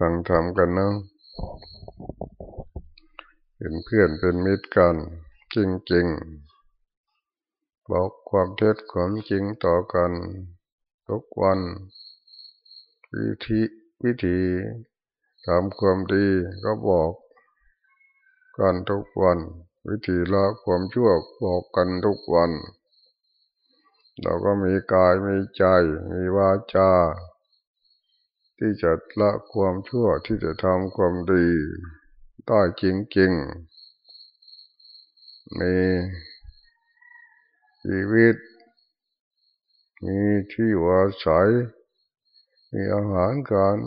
ฟังธรรมกันเนาะเป็นเพื่อนเป็นมิตรกัน จริงๆ บอกความเท็จความจริงต่อกัน ทุกวัน วิธีวิธีทำความดีก็บอกกันทุกวัน วิธีละความชั่วบอกกันทุกวัน เราก็มีกายมีใจ มีวาจา ที่จะละความชั่วที่จะทำความดีได้จริงๆ มีชีวิต มีที่วาศัย มีอาหารการ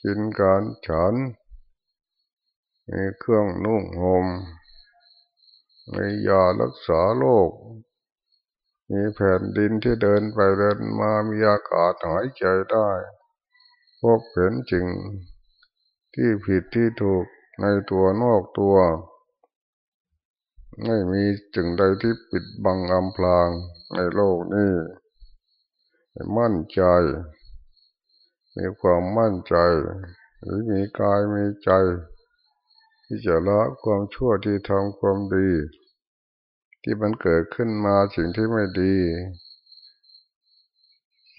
กินการฉัน มีเครื่องนุ่งห่มมียารักษาโรค มีแผ่นดินที่เดินไปเดินมา มีอากาศหายใจได้ พบเห็นจริง ที่ผิดที่ถูกในตัวนอกตัว ไม่มีจึงใดที่ปิดบังอำพรางในโลกนี้มั่นใจ มีความมั่นใจ หรือมีกายมีใจ ที่จะละความชั่วที่ทำความดี ที่มันเกิดขึ้นมาสิ่งที่ไม่ดี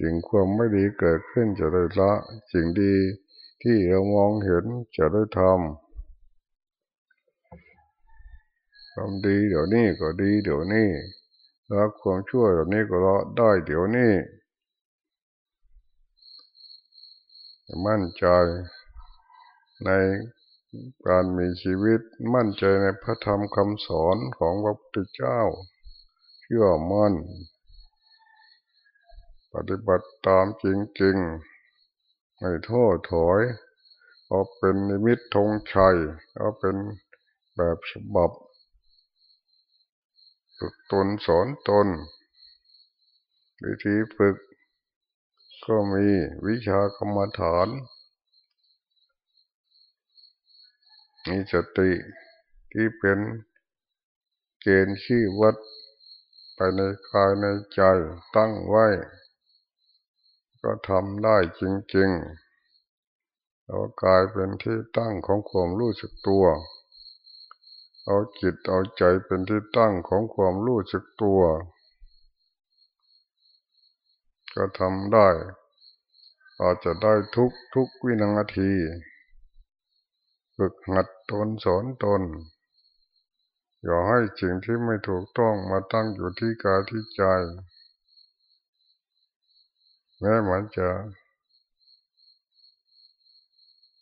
สิ่งความไม่ดีเกิดขึ้นจะได้ละ สิ่งดีที่เรามองเห็นจะได้ทำทำดีเดี๋ยวนี้ก็ดีเดี๋ยวนี้ละความชั่วเดี๋ยวนี้ก็ละได้เดี๋ยวนี้มั่นใจในการมีชีวิตมั่นใจในพระธรรมคำสอนของพระพุทธเจ้าเชื่อมั่น ปฏิบัติตามจริงๆไม่ท้อถอย เอาเป็นนิมิตธงชัย เอาเป็นแบบฉบับฝึกตนสอนตน วิธีฝึก ก็มีวิชากรรมฐาน มีสติที่เป็นเกณฑ์ขี้วัดไปในกายในใจตั้งไว้ ก็ทำได้จริงๆเอากายเป็นที่ตั้งของความรู้สึกตัว เอาจิตเอาใจเป็นที่ตั้งของความรู้สึกตัว ก็ทำได้อาจจะได้ทุกทุกวินาทีฝึกหัดตนสอนตน อย่าให้สิ่งที่ไม่ถูกต้องมาตั้งอยู่ที่กายที่ใจ แม้มันจะ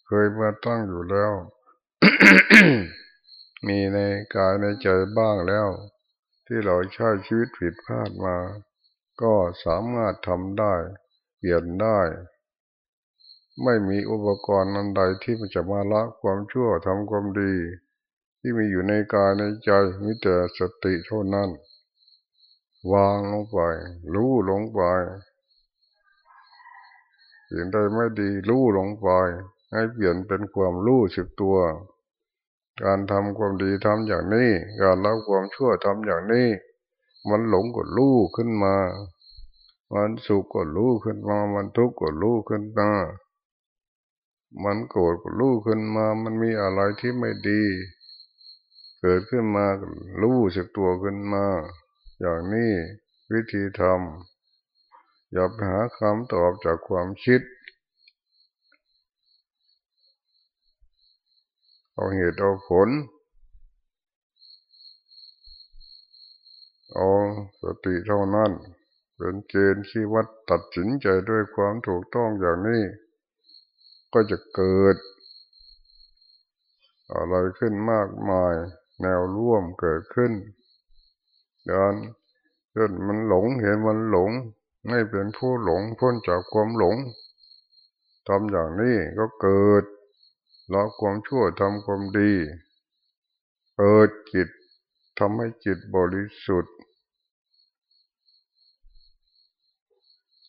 เคยมาตั้งอยู่แล้ว มีในกายในใจบ้างแล้ว ที่เราใช้ชีวิตผิดพลาดมา ก็สามารถทำได้ เปลี่ยนได้ ไม่มีอุปกรณ์นันใดที่มันจะมาละความชั่วทำความดี ที่มีอยู่ในกายในใจมีแต่สติเท่านั้น วางลงไป รู้ลงไป สิ่งใดไม่ดีรู้ลงไป ให้เปลี่ยนเป็นความรู้สึกตัว การทำความดีทำอย่างนี้ การละความชั่วทำอย่างนี้ มันหลงก็รู้ขึ้นมา มันสุขก็รู้ขึ้นมา มันทุกข์ก็รู้ขึ้นมา มันโกรธก็รู้ขึ้นมา มันมีอะไรที่ไม่ดี เกิดขึ้นมารู้สึกตัวขึ้นมา อย่างนี้วิธีทำ อย่าไปหาคำตอบจากความคิด เอาเหตุเอาผล เอาสติเท่านั้น เป็นเกณฑ์ที่วัดตัดสินใจด้วยความถูกต้องอย่างนี้ ก็จะเกิด อะไรขึ้นมากมาย แนวร่วมเกิดขึ้นเดินเดินมันหลงเห็นมันหลง ไม่เป็นผู้หลงพ้นจากความหลงทำอย่างนี้ก็เกิดละความชั่วทำความดี เปิดจิตทำให้จิตบริสุทธิ์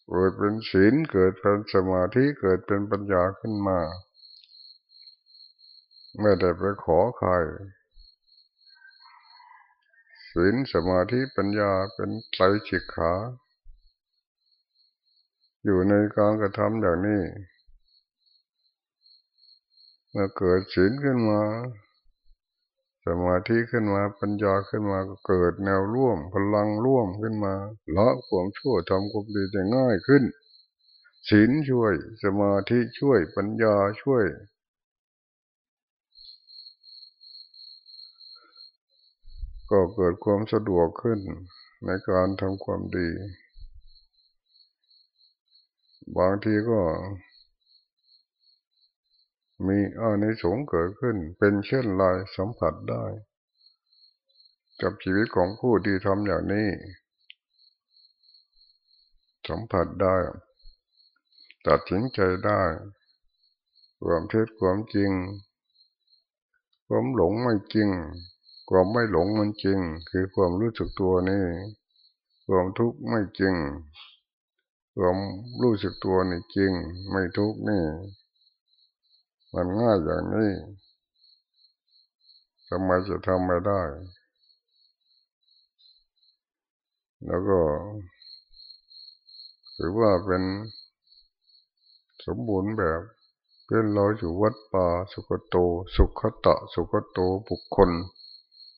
เกิดเป็นศีลเกิดเป็นสมาธิเกิดเป็นปัญญาขึ้นมา ไม่ได้ไปขอใครศีลสมาธิปัญญาเป็นไตรฉิกขา อยู่ในการกระทำอย่างนี้เมื่อเกิดศีลขึ้นมา สมาธิขึ้นมาปัญญาขึ้นมาก็เกิดแนวร่วมพลังร่วมขึ้นมาละความชั่วทำความดีได้ง่ายขึ้นศีลช่วย สมาธิช่วยปัญญาช่วย ก็เกิดความสะดวกขึ้นในการทำความดี บางทีก็ มีอานิสงส์เกิดขึ้น เป็นเช่นไรสัมผัสได้ กับชีวิตของผู้ที่ทำอย่างนี้ สัมผัสได้ ตัดสินใจได้ความเท็จความจริง ความหลงไม่จริง ความไม่หลงมันจริง คือความรู้สึกตัวนี่ ความทุกข์ไม่จริง ความรู้สึกตัวนี่จริง ไม่ทุกข์นี่ มันง่ายอย่างนี้ทำไมจะทำไม่ได้ แล้วก็ถือว่าเป็นสมบูรณ์แบบเป็นเราอยู่วัดป่าสุขโต สุขตะ สุขโตบุคคล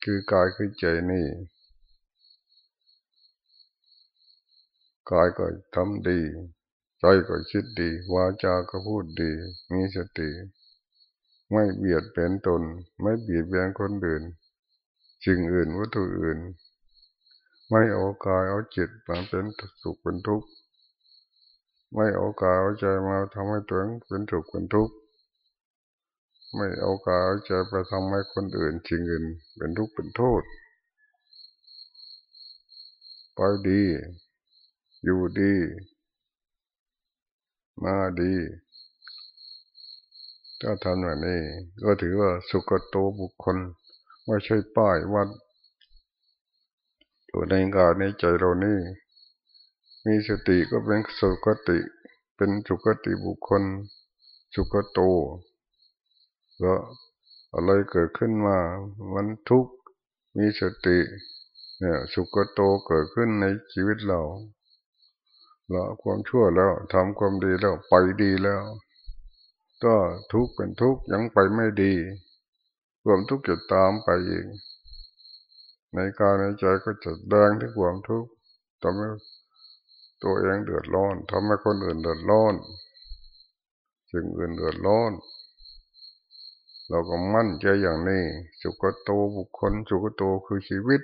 คือกายคือใจนี่ กายก็ทำดี ใจก็คิดดี วาจาก็พูดดี มีสติ ไม่เบียดเป็นตน ไม่เบียดเบียนคนอื่นสิ่งอื่นวัตถุอื่น ไม่เอากายเอาจิตมาเป็นสุขเป็นทุกข์ไม่เอากายเอาใจมาทำให้ตัวเองเป็นสุขเป็นทุกข์ไม่เอากายเอาใจไปทำให้คนอื่นสิ่งอื่นเป็นทุกข์เป็นโทษ ไปดี อยู่ดี มาดีถ้าทำแบบนี้ก็ถือว่าสุกโตบุคคลไม่ใช่ป้ายวัดอยู่ในกายในใจเรานี่ มีสติก็เป็นสุกติ เป็นสุกติบุคคล สุกโตก็อะไรเกิดขึ้นมามันทุกข์มีสติ เนี่ย สุกโตเกิดขึ้นในชีวิตเรา ละความชั่วแล้วทำความดีแล้วไปดีแล้ว ก็ทุกข์เป็นทุกข์ยังไปไม่ดีความทุกข์จะตามไปเองในกายในใจก็จะแดงที่ความทุกข์ทำให้ตัวเองเดือดร้อนทำให้คนอื่นเดือดร้อนสิ่งอื่นเดือดร้อนเราก็มั่นใจอย่างนี้สุขโตบุคคลสุขโตคือชีวิต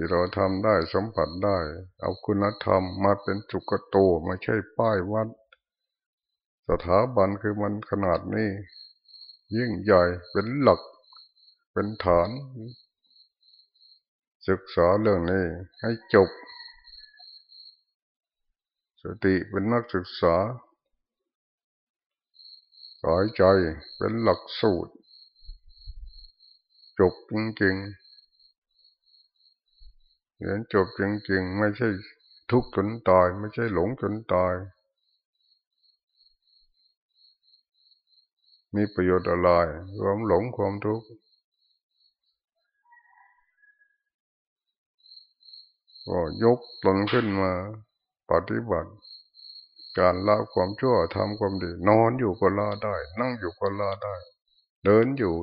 ที่เราทำได้สัมผัสได้ เอาคุณธรรมมาเป็นสุขโตไม่ใช่ป้ายวัด สถาบันคือมันขนาดนี้ ยิ่งใหญ่เป็นหลัก เป็นฐาน ศึกษาเรื่องนี้ให้จบ สติเป็นนักศึกษากายใจเป็นหลักสูตร จบจริงๆ เรียนจบจริงๆ ไม่ใช่ทุกข์จนตาย ไม่ใช่หลงจนตาย มีประโยชน์อะไรความหลงความทุกข์ก็ยกตนขึ้นมาปฏิบัติ การละความชั่วทำความดี นอนอยู่ก็ละได้ นั่งอยู่ก็ละได้ เดินอยู่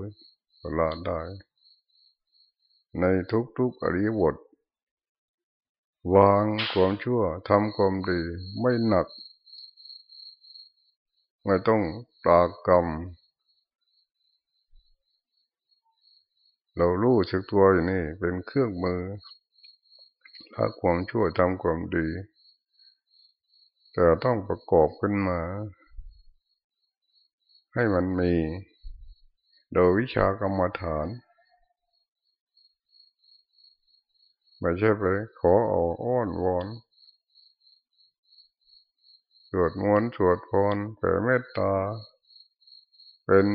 ก็ละได้ ในทุกๆอริยบท วางความชั่วทำความดีไม่หนัก ไม่ต้องตากรรม เรารู้สึกตัวอย่างนี้เป็นเครื่องมือละความชั่วทำความดี แต่ต้องประกอบขึ้นมา ให้มันมี โดยวิชากรรมฐาน ไม่ใช่ไปขอเอาอ้อนวอนสวดมนต์สวดพรแผ่เมตตา เป็น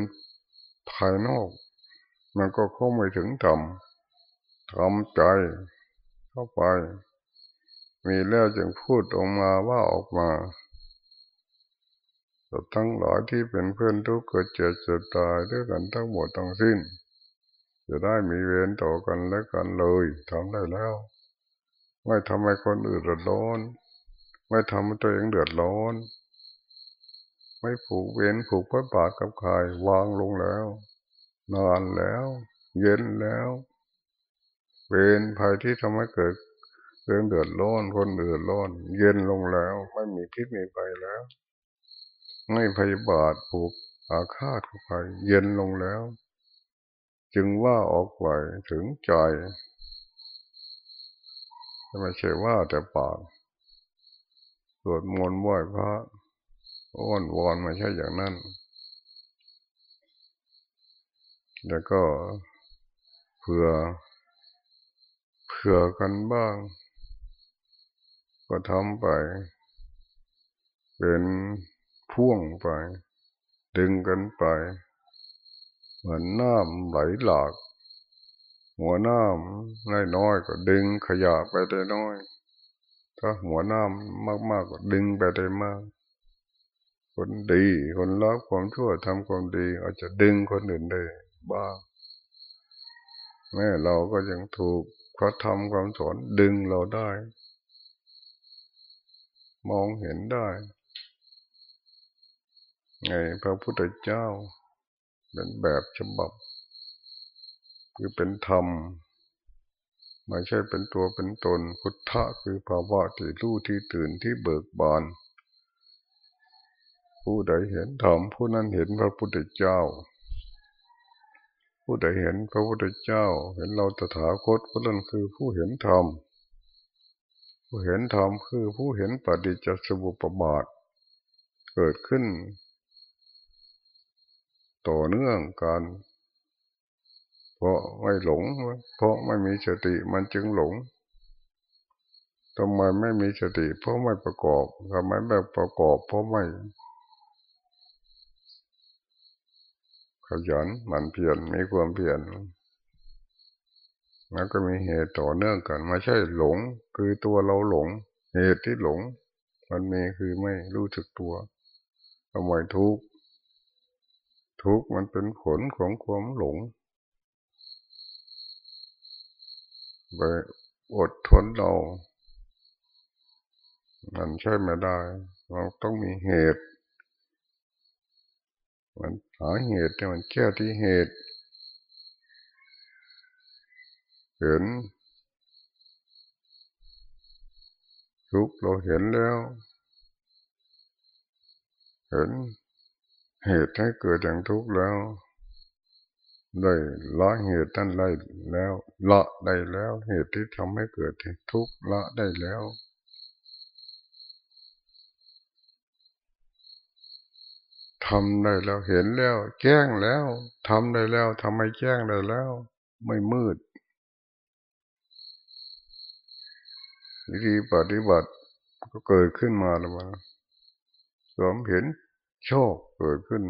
ภายนอก มันก็เข้าไม่ถึงธรรมทำใจเข้าไป มีแล้วจึงพูดออกมาว่าออกมาทั้งหลายที่เป็นเพื่อนทุกเกิดเจ็บเจ็บตายด้วยกันทั้งหมดทั้งสิ้น จะได้มีเวรต่อกันและกันเลยทำได้แล้ว ไม่ทำให้คนอื่นเดือดร้อน ไม่ทำให้ตัวเองเดือดร้อน ไม่ผูกเวรผูกพระบาทกับใครวางลงแล้ว นานแล้ว เย็นแล้ว เวรภัยที่ทำให้เกิดเรื่องเดือดร้อนคนเดือดร้อน เย็นลงแล้ว ไม่มีพิษมีภัยแล้ว ไม่พยาบาทผูกอาฆาตกับใครเย็นลงแล้ว จึงว่าออกไปถึงใจไม่ใช่ว่าแต่ปากสวดมนต์ไหว้พระอ้อนวอนไม่ใช่อย่างนั้น แล้วก็เผื่อเผื่อกันบ้าง ก็ทำไป เป็นพ่วงไป ดึงกันไป เหมือนน้ำไหลหลาก หัวน้ำน้อยๆก็ดึงขยะไปได้น้อย ถ้าหัวน้ำมากๆก็ดึงไปได้มาก คนดีคนรักความชั่วทำความดี อาจจะดึงคนอื่นได้บ้างแม่เราก็ยังถูกเขาทำความสอนดึงเราได้ มองเห็นได้ ไงพระพุทธเจ้า เป็นแบบฉบับ คือเป็นธรรมไม่ใช่เป็นตัวเป็นตนพุทธะคือภาวะที่รู้ที่ตื่นที่เบิกบาน ผู้ใดเห็นธรรมผู้นั้นเห็นพระพุทธเจ้า ผู้ใดเห็นพระพุทธเจ้า เห็นเราตถาคตผู้นั้นคือผู้เห็นธรรมผู้เห็นธรรมคือผู้เห็นปฏิจจสมุปบาท เกิดขึ้น ต่อเนื่องกัน เพราะไม่หลง เพราะไม่มีสติมันจึงหลงทำไมไม่มีสติ เพราะไม่ประกอบทำไมแบบประกอบ เพราะไม่ ขยันหมั่นเพียรมีความเพียรแล้วก็มีเหตุต่อเนื่องกันไม่ใช่หลง คือตัวเราหลง เหตุที่หลง มันมีคือไม่รู้จักตัวทำไมทุกข์ ทุกข์มันเป็นผลของความหลงไปอดทนเรา มันใช่ไม่ได้ เราต้องมีเหตุ มันหาเหตุมันแก้ที่เหตุ เห็นทุกเราเห็นแล้ว เห็น เหตุให้เกิดอย่างทุกข์แล้ว ได้ละเหตุนั้นได้แล้วละได้แล้ว เหตุที่ทำให้เกิดทุกข์ละได้แล้วทำได้แล้วเห็นแล้ว แจ้งแล้วทำได้แล้วทำให้แจ้งได้แล้ว ไม่มืด วิธีปฏิบัติก็เกิดขึ้นมาแล้วมาสวมเห็น ชอบเกิดขึ้น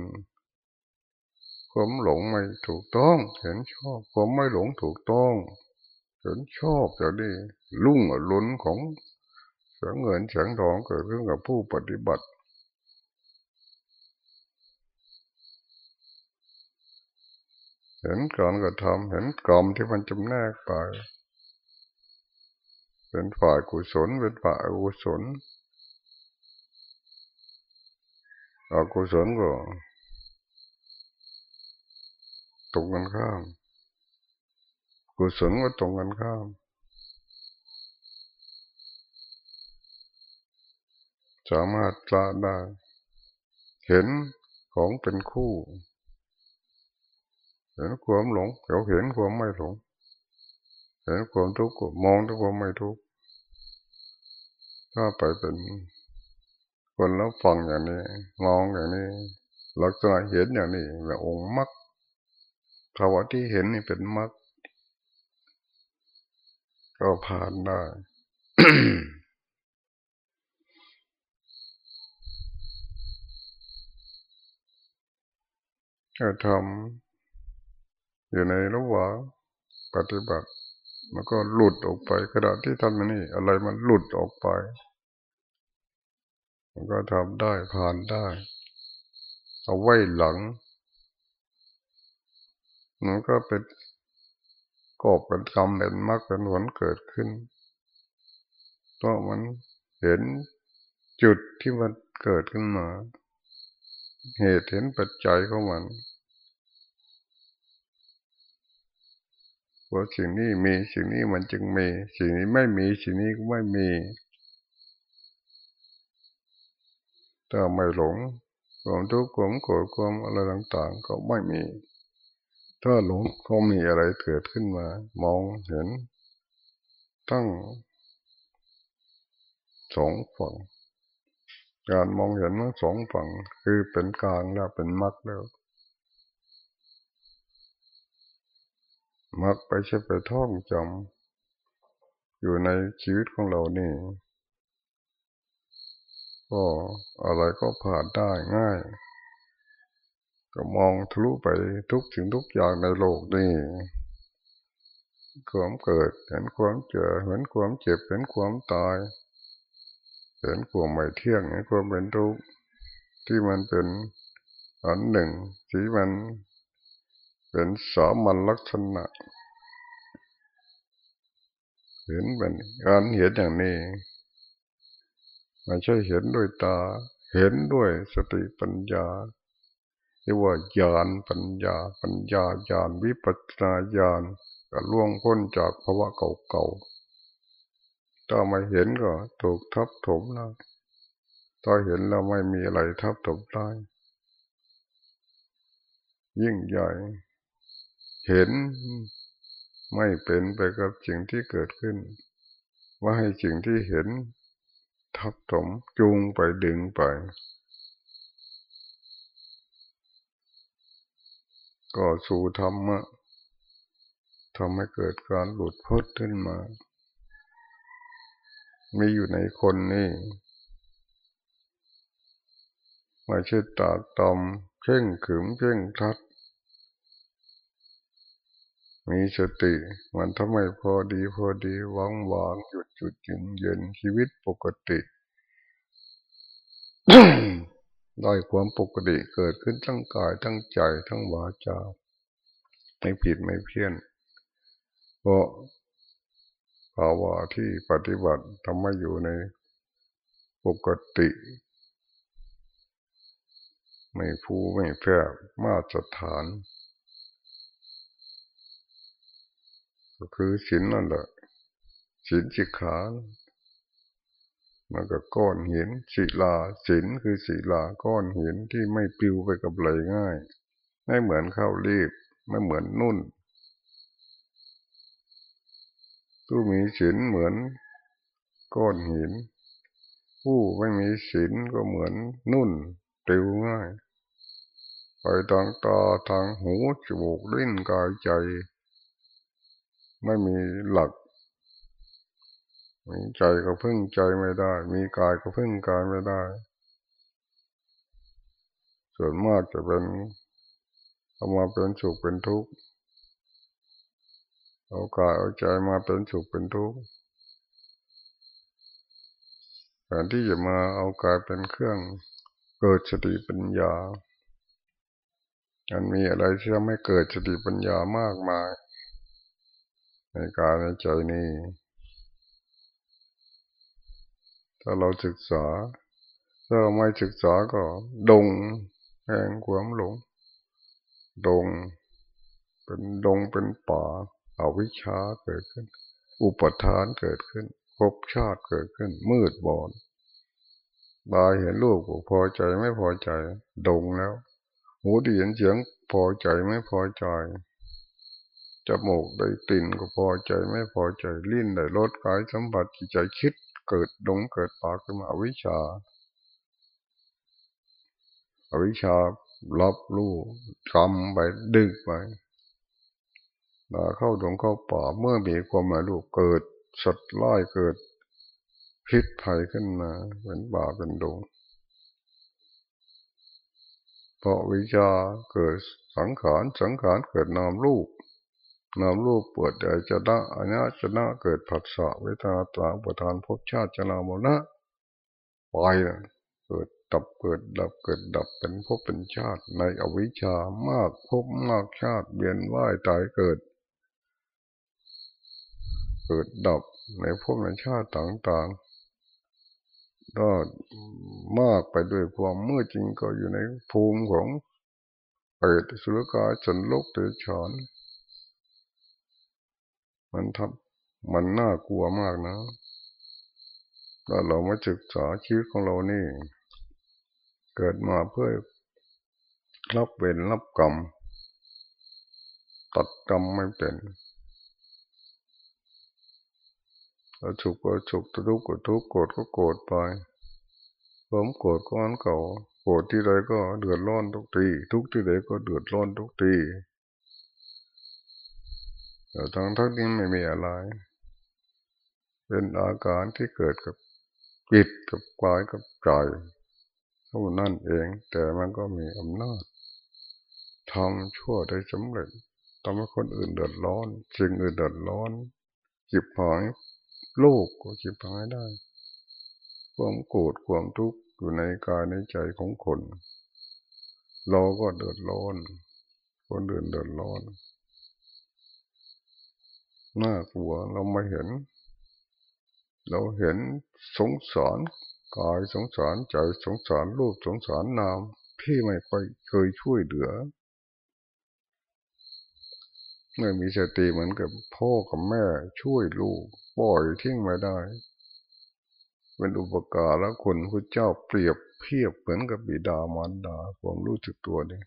ความหลงไม่ถูกต้อง เห็นชอบความไม่หลงถูกต้องเห็นชอบจะดีลุ่งล้นของเสียงเงินเสียงทองเกิดขึ้นกับผู้ปฏิบัติ เห็นการกระทำเห็นกรรมที่มันจำแนกไป เป็นฝ่ายกุศลเป็นฝ่ายอกุศล อกุศลก็ตรงกันข้าม กุศลก็ตรงกันข้าม สามารถละได้ เห็นของเป็นคู่ เห็นความหลงเขาเห็นความไม่หลง เห็นความทุกข์มองทุกความไม่ทุกข์ถ้าไปเป็น คนแล้วฟังอย่างนี้มองอย่างนี้ลักษณะเห็นอย่างนี้แบะองค์มรรคภาวะที่เห็นนี่เป็นมรรคก็ผ่านได้ก็ทำอยู่ในระหว่างปฏิบัติ มันก็หลุดออกไปกระดาษที่ทำนี่อะไรมันหลุดออกไป มันก็ทำได้ผ่านได้ เอาไว้หลังมันก็เป็นกอบเป็นกรรมเป็นมรรคเป็นผลเกิดขึ้นเพราะมันเห็นจุดที่มันเกิดขึ้นมา เหตุเห็นปัจจัยของมันเพราสิ่งนี้มีสิ่งนี้มันจึงมี สิ่งนี้ไม่มีสิ่งนี้ก็ไม่มี ถ้าไม่หลงความทุกข์ความโกรธความอะไรต่างๆ ก็ไม่มี ถ้าหลงก็มีอะไรเกิดขึ้นมา มองเห็นตั้งสองฝั่ง การมองเห็นทั้งสองฝั่ง คือเป็นกลางแล้วเป็นมรรคแล้วมรรคไปใช่ไปท่องจำอยู่ในชีวิตของเรานี่ ก็อะไรก็ผ่านได้ง่าย ก็มองทะลุไปทุกสิ่งทุกอย่างในโลกนี่ความเกิดเห็นความเจอเห็นความเจ็บเห็นความตายเห็นความไม่เที่ยงเห็นความเป็นทุกข์ที่มันเป็นอันหนึ่งที่มันเป็นสามัญลักษณะ เห็นเป็นการเห็นอย่างนี้ ไม่ใช่เห็นด้วยตา เห็นด้วยสติปัญญาเรียกว่าญาณปัญญา ปัญญาญาณวิปัสนาญาณก็ล่วงพ้นจากภาวะเก่าๆถ้าไม่เห็นก็ถูกทับถมแล้วถ้าเห็นแล้วไม่มีอะไรทับถมได้ยิ่งใหญ่ เห็นไม่เป็นไปกับสิ่งที่เกิดขึ้น ว่าให้สิ่งที่เห็น ทับถมจูงไปดึงไป ก็สู่ธรรมะทำให้เกิดการหลุดพ้นขึ้นมา มีอยู่ในคนนี่ไม่ใช่ตาตอมเพ่งขึมเพ่งทัด มีสติ มันทำไมพอดีพอดีวางวางหยุดหยุดเย็นเย็นชีวิตปกติได้ความปกติเกิดขึ้นทั้งกายทั้งใจทั้งวาจาไม่ผิดไม่เพี้ยนเพราะภาวะที่ปฏิบัติทำให้อยู่ในปกติ ไม่ฟูไม่แฝบมาตรฐาน ก็คือศีลนั่นแหละศีลสิกขามันก็ก้อนหินศิลาศีลคือศิลาก้อนหินที่ไม่ปิวไปกับไหลง่าย ไม่เหมือนข้าวรีบไม่เหมือนนุ่นผู้มีศีลเหมือนก้อนหิน ผู้ไม่มีศีลก็เหมือนนุ่นติวง่าย ไปทางตาทางหูจมูกลิ้นกายใจ ไม่มีหลักมีใจก็พึ่งใจไม่ได้ มีกายก็พึ่งกายไม่ได้ ส่วนมากจะเป็นเอามาเป็นสุขเป็นทุกข์เอากายเอาใจมาเป็นสุขเป็นทุกข์แทนที่จะมาเอากายเป็นเครื่องเกิดสติปัญญามันมีอะไรที่ทำให้เกิดสติปัญญามากมาย ในกายในใจนี้ ถ้าเราศึกษา ถ้าไม่ศึกษาก็ดงแห่งความหลง ดง เป็นดงเป็นป่าอาวิชชาเกิดขึ้น อุปทานเกิดขึ้นภพชาติเกิดขึ้น มืดบอดบาเห็นรูปพอใจไม่พอใจ ดงแล้ว หูดีเห็นเสียงพอใจไม่พอใจ จมูกได้กลิ่นก็พอใจไม่พอใจลิ้นได้รสกายสัมผัสจิตใจคิดเกิดดงเกิดปากขึ้นมาวิชาอวิชารับรู้ทำไปดึกไปมาเข้าดงเข้าป่าเมื่อมีความหมายลูกเกิดสัตว์ร้ายเกิดพิษภัยขึ้นมาเป็นป่าเป็นดงเพราะวิชาเกิดสังขารสังขารเกิดนามรูป นามรูปปวดใจจะนะอัญญาจะนะเกิดผัสสะเวทนาตาประทานภพชาติจนามนะไปเกิดดับเกิดดับเกิดดับเป็นภพเป็นชาติในอวิชามากภพมากชาติเบียนว่ายตายเกิด เกิดดับในภพในชาติต่างๆก็มากไปด้วยความมืดจริงก็อยู่ในภูมิของเปิดสุรกายจนลกเดือฉอน มันทำมันน่ากลัวมากนะถ้าเรามาศึกษาชีวิตของเรานี่ เกิดมาเพื่อรับเวรรับกรรม ตัดกรรมไม่เป็นถ้าสุขก็สุขทุกข์ก็ทุกข์โกรธก็โกรธไปผมโกรธก็อันเก่าโกรธที่ใดก็เดือดร้อนทุกทีทุกที่ใดก็เดือดร้อนทุกที แต่ทั้งทั้งนี้ไม่มีอะไร เป็นอาการที่เกิดกับจิตกับกายกับใจเท่านั้นเอง แต่มันก็มีอำนาจทำชั่วได้สำเร็จทำให้คนอื่นเดือดร้อนสิ่งอื่นเดือดร้อนจิบหายโลกก็จิบหายได้ ความโกรธความทุกข์อยู่ในกายในใจของคน เราก็เดือดร้อน คนอื่นเดือดร้อน น่ากลัวเราไม่เห็น เราเห็นสงสารกายสงสารใจสงสารรูปสงสารนามที่ไม่ค่อยเคยช่วยเหลือเมื่อมีสติเหมือนกับพ่อกับแม่ช่วยลูกปล่อยทิ้งไม่ได้ เป็นอุปการแล้วคนพระเจ้าเปรียบเทียบเหมือนกับบิดามารดาความรู้สึกตัวนี่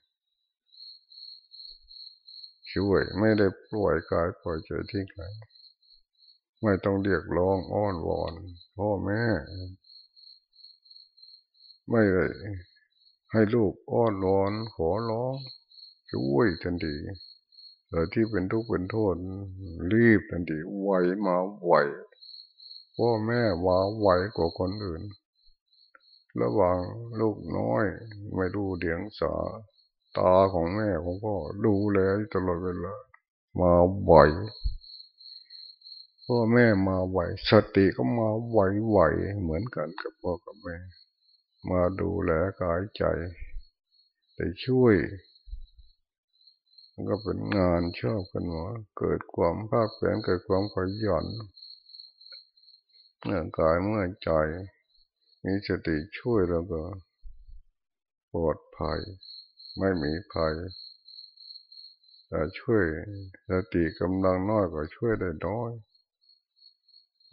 ช่วย ไม่ได้ปล่อยกายปล่อยใจทิ้งเลยไม่ต้องเรียกร้องอ้อนวอนพ่อแม่ ไม่ได้ให้ลูกอ้อนวอนขอร้อง ช่วยทันทีแต่ที่เป็นทุกข์เป็นโทษ รีบทันทีไหวมาไหวพ่อแม่ว่าไหวกว่าคนอื่น ระหว่างลูกน้อย ไม่ดูเดียงสา ตาของแม่ของพ่อดูแลตลอดเวลามาไหวพ่อแม่มาไหวสติก็มาไหวไหวเหมือนกันกับพ่อกับแม่ มาดูแลกายใจได้ช่วยก็เป็นงานชอบกันหมดเกิดความภาคเพียนเกิดความขยันเมื่อกายเมื่อใจมีสติช่วยแล้วก็ปลอดภัย ไม่มีภัยแต่ช่วยสติกำลังน้อยก็ช่วยได้น้อย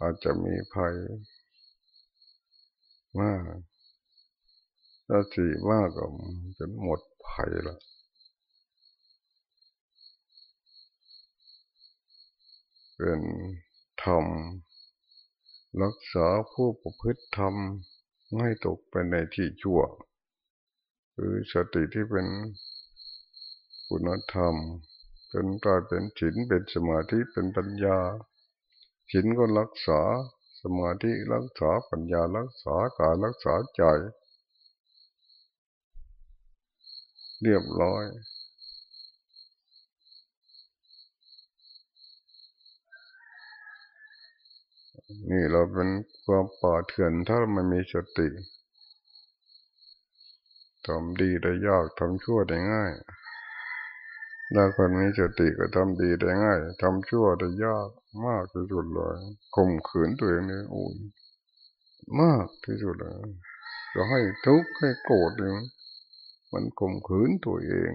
อาจจะมีภัยมากถ้าสติมากก็จะหมดภัยล้วเป็นธรรมรักษาผู้ประพฤติธรรมไม่ตกไปในที่ชั่ว คือสติที่เป็นคุณธรรมเป็นกลายเป็นฉินเป็นสมาธิเป็นปัญญาฉินก็รักษาสมาธิรักษาปัญญารักษากายรักษาใจเรียบร้อยนี่เราเป็นความป่าเถื่อนถ้าไมันมีสติ ทำดีได้ยากทำชั่วได้ง่ายถ้าคนมีสติก็ทำดีได้ง่ายทำชั่วได้ยากมากที่สุดเลยข่มขืนตัวเองนี่โอ้ยมากที่สุดเลยจะให้ทุกข์ให้โกรธเนี่ยมันข่มขืนตัวเอง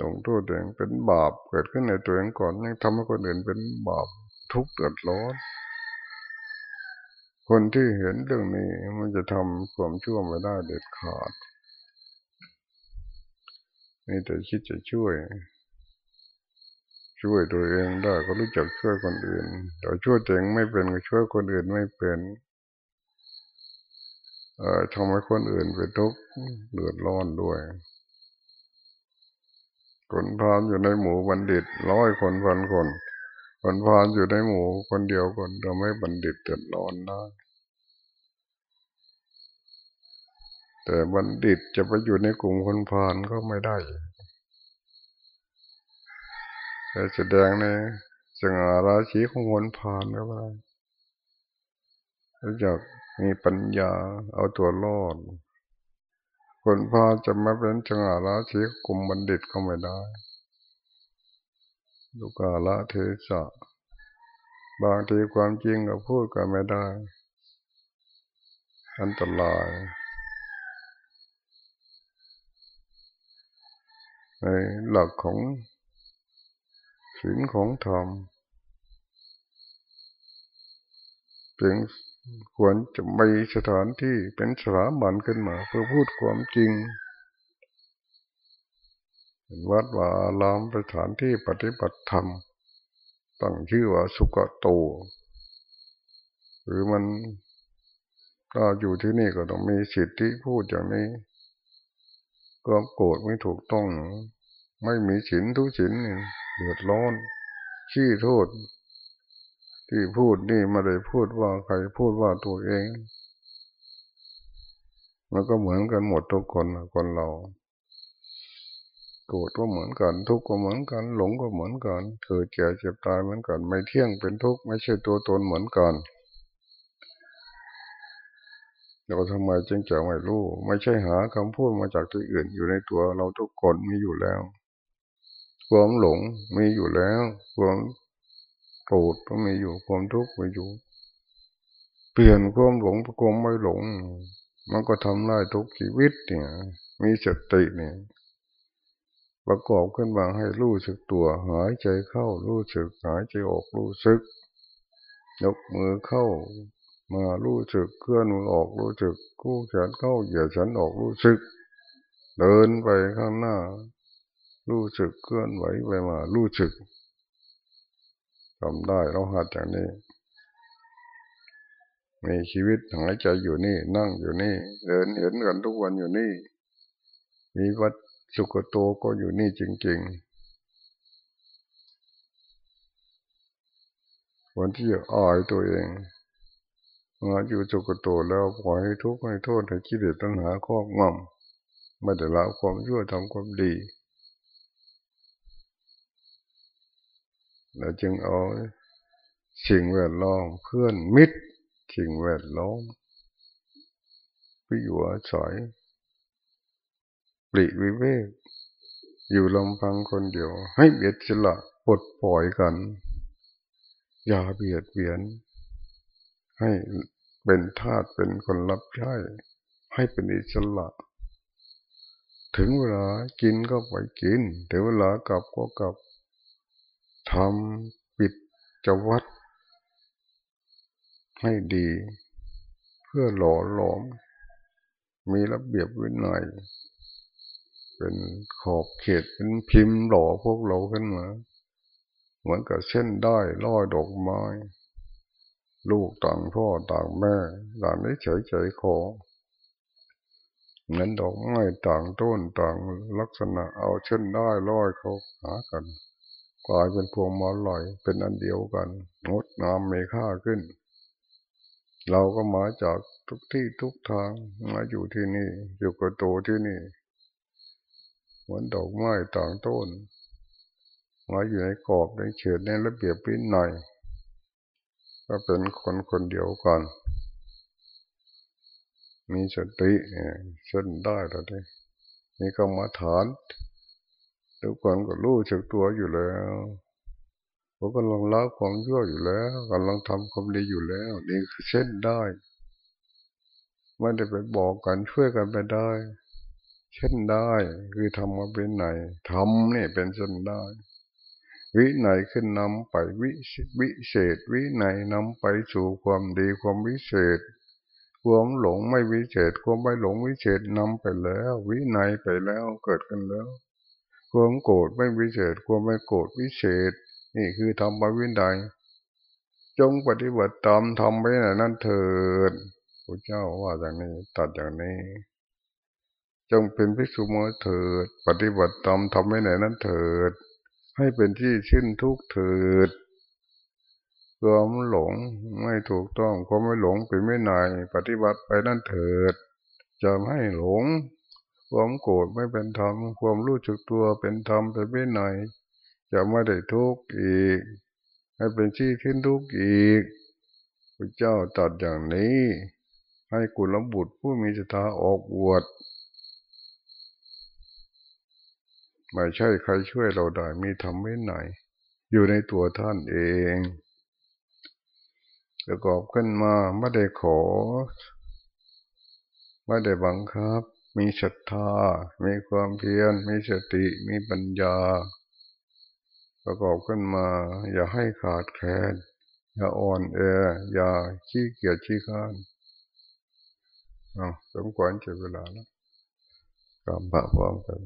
ลงโทษตัวเองเป็นบาปเกิดขึ้นในตัวเองก่อนยังทำให้คนอื่นเป็นบาปทุกข์เดือดร้อน คนที่เห็นเรื่องนี้มันจะทำความชั่วไม่ได้เด็ดขาดนี่แต่คิดจะช่วย ช่วยตัวเองได้ก็รู้จักช่วยคนอื่น แต่ช่วยตัวเองไม่เป็นก็ช่วยคนอื่นไม่เป็นเอ่อทำให้คนอื่นเป็นทุกข์เดือดร้อนด้วยคนพานอยู่ในหมู่บัณฑิตร้อยคนพันคน คนพาลอยู่ในหมู่คนเดียวคนเราไม่บัณฑิตเดือดร้อนได้แต่บัณฑิตจะไปอยู่ในกลุ่มคนพาลก็ไม่ได้แต่แสดงในสง่าราชีของคนพาลก็ได้รู้จักมีปัญญาเอาตัวรอดคนพาจะมาเป็นสง่าราชีกลุ่มบัณฑิตก็ไม่ได้ ลูกาละเทศะบางทีความจริงก็พูดกันไม่ได้ อันตรายในหลักของศีลของธรรมเพียงควรจะมีสถานที่เป็นสถาบันขึ้นมา เพื่อพูดความจริง วัดว่าลามสถานที่ปฏิบัติธรรมตั้งชื่อว่าสุกโต หรือมันก็อยู่ที่นี่ก็ต้องมีสิทธิพูดอย่างนี้ก็โกรธไม่ถูกต้อง ไม่มีฉินทุกฉินเดือดร้อน ขี้โทษ ที่พูดนี่ไม่ได้พูดว่าใครพูดว่าตัวเอง มันก็เหมือนกันหมดทุกคนคนเรา โกรธก็เหมือนกัน ทุกข์ก็เหมือนกัน หลงก็เหมือนกันเกิดแก่เจ็บตายเหมือนกัน ไม่เที่ยงเป็นทุกข์ไม่ใช่ตัวตนเหมือนกันเราทำไมจึงจะไม่รู้ ไม่ใช่หาคำพูดมาจากที่อื่นอยู่ในตัวเราทุกคนมีอยู่แล้ว ความหลงมีอยู่แล้ว ความโกรธก็มีอยู่ความทุกข์มีอยู่ เปลี่ยนความหลงเป็นความไม่หลง มันก็ทำได้ทุกชีวิตเนี่ย มีสติเนี่ย ประกอบขึ้นมาให้รู้สึกตัวหายใจเข้ารู้สึกหายใจออกรู้สึก ยกมือเข้า มารู้สึกเคลื่อนมือออกรู้สึกกู้แขนเข้าเหยียดฉันออกรู้สึก เดินไปข้างหน้า รู้สึกเคลื่อนไหวไปมารู้สึกทำได้เราหัดอย่างนี้มีชีวิตหายใจอยู่นี่ นั่งอยู่นี่ เดินเห็นกันทุกวันอยู่นี่ มีวัด สุกโตก็อยู่นี่จริงๆวันที่อายตัวเองมาอยู่สุกโตแล้วปล่อยให้ทุกข์ให้โทษให้คิดเดืตัณหาครอบงำไม่ได้ละความชั่วทำความดีแล้วจึงเอาสิ่งแวดล้อมเพื่อนมิตรสิ่งแวดล้อมพิอยู่อาศัย ปลีวิเวก อยู่ลำพังคนเดียว ให้เบียดสละปลดปล่อยกัน อย่าเบียดเบียน ให้เป็นทาสเป็นคนรับใช้ให้เป็นอิสระ ถึงเวลากินก็ไปกิน ถึงเวลากลับก็กลับทำปิดจวัด ให้ดี เพื่อหล่อหลอม มีระเบียบวินัย เป็นขอบเขตเป็นพิมพ์หล่อพวกเราขึ้นมาเหมือนกับเส้นได้ล่อดอกไม้ ลูกต่างพ่อต่างแม่ต่างนี้เฉยเฉยคอเหมือนดอกไม้ต่างต้นต่างลักษณะเอาเช่นได้ล่อยเขาหากันกลายเป็นพวงมาลัยเป็นอันเดียวกันงดงามมีค่าขึ้น เราก็มาจากทุกที่ทุกทางมาอยู่ที่นี่ อยู่กับโตที่นี่ เหมือนดอกไม้ต่างต้นมาอยู่ในกรอบในเฉดในระเบียบพิหน่อยก็เป็นคนคนเดียวกัน มีสติเส้นได้ตอนนี้มีกรรมฐานทุกคนก็รู้จักตัวอยู่แล้วผมกำลังละความชั่วอยู่แล้วกำลังทำความดีอยู่แล้วนี่คือเส้นได้ไม่ได้ไปบอกกันช่วยกันไปได้ เช่นได้คือทำมาเป็นไหนทำนี่เป็นเช่นได้ วิไหนขึ้นนำไปวิวิเศษ วิไหนนำไปสู่ความดีความวิเศษ ความหลงไม่วิเศษ ความไม่หลงวิเศษนำไปแล้ว วิไหนไปแล้วเกิดขึ้นแล้ว ความโกรธไม่วิเศษ ความไม่โกรธวิเศษ นี่คือทำไปวินัยจงปฏิบัติตามทำไปไหนนั่นเถิดพระเจ้าว่าอย่างนี้ตัดอย่างนี้ จงเป็นพิสุมาเถิด ปฏิบัติตามทำให้ไหนนั้นเถิด ให้เป็นที่ชิ้นทุกเถิดความหลงไม่ถูกต้องความไม่หลงเป็นไม่นายปฏิบัติไปนั่นเถิดจะไม่หลง ความโกรธไม่เป็นธรรมความรู้จักตัวเป็นธรรมเป็นไม่นายจะไม่ได้ทุกข์อีก ให้เป็นที่ทิ้นทุกข์อีกพระเจ้าตัดอย่างนี้ ให้กุลบุตรผู้มีจิตาออกบวช ไม่ใช่ใครช่วยเราได้ มีทำไม่ไหน อยู่ในตัวท่านเองประกอบขึ้นมาไม่ได้ขอไม่ได้บังคับ มีศรัทธา มีความเพียร มีสติ มีปัญญา ประกอบขึ้นมา อย่าให้ขาดแคลน อย่าอ่อนแอ อย่าขี้เกียจขี้ข้านอ๋อสมควรจะเวลาแล้วกลับมาพร้อมกัน